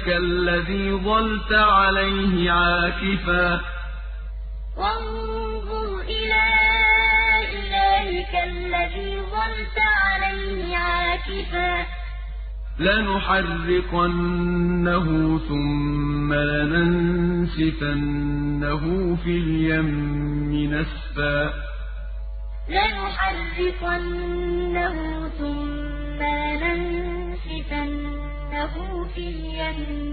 إِلَٰهِكَ الَّذِي ظَلْتَ عَلَيْهِ عَاكِفًا ۖ وَانظُرْ إِلَىٰ إِلَٰهِكَ الَّذِي ظَلْتَ عَلَيْهِ عَاكِفًا ۖ لَّنُحَرِّقَنَّهُ ثُمَّ لَنَنسِفَنَّهُ فِي الْيَمِّ نَسْفًا لَّنُحَرِّقَنَّهُ ثُمَّ الْيَمِّ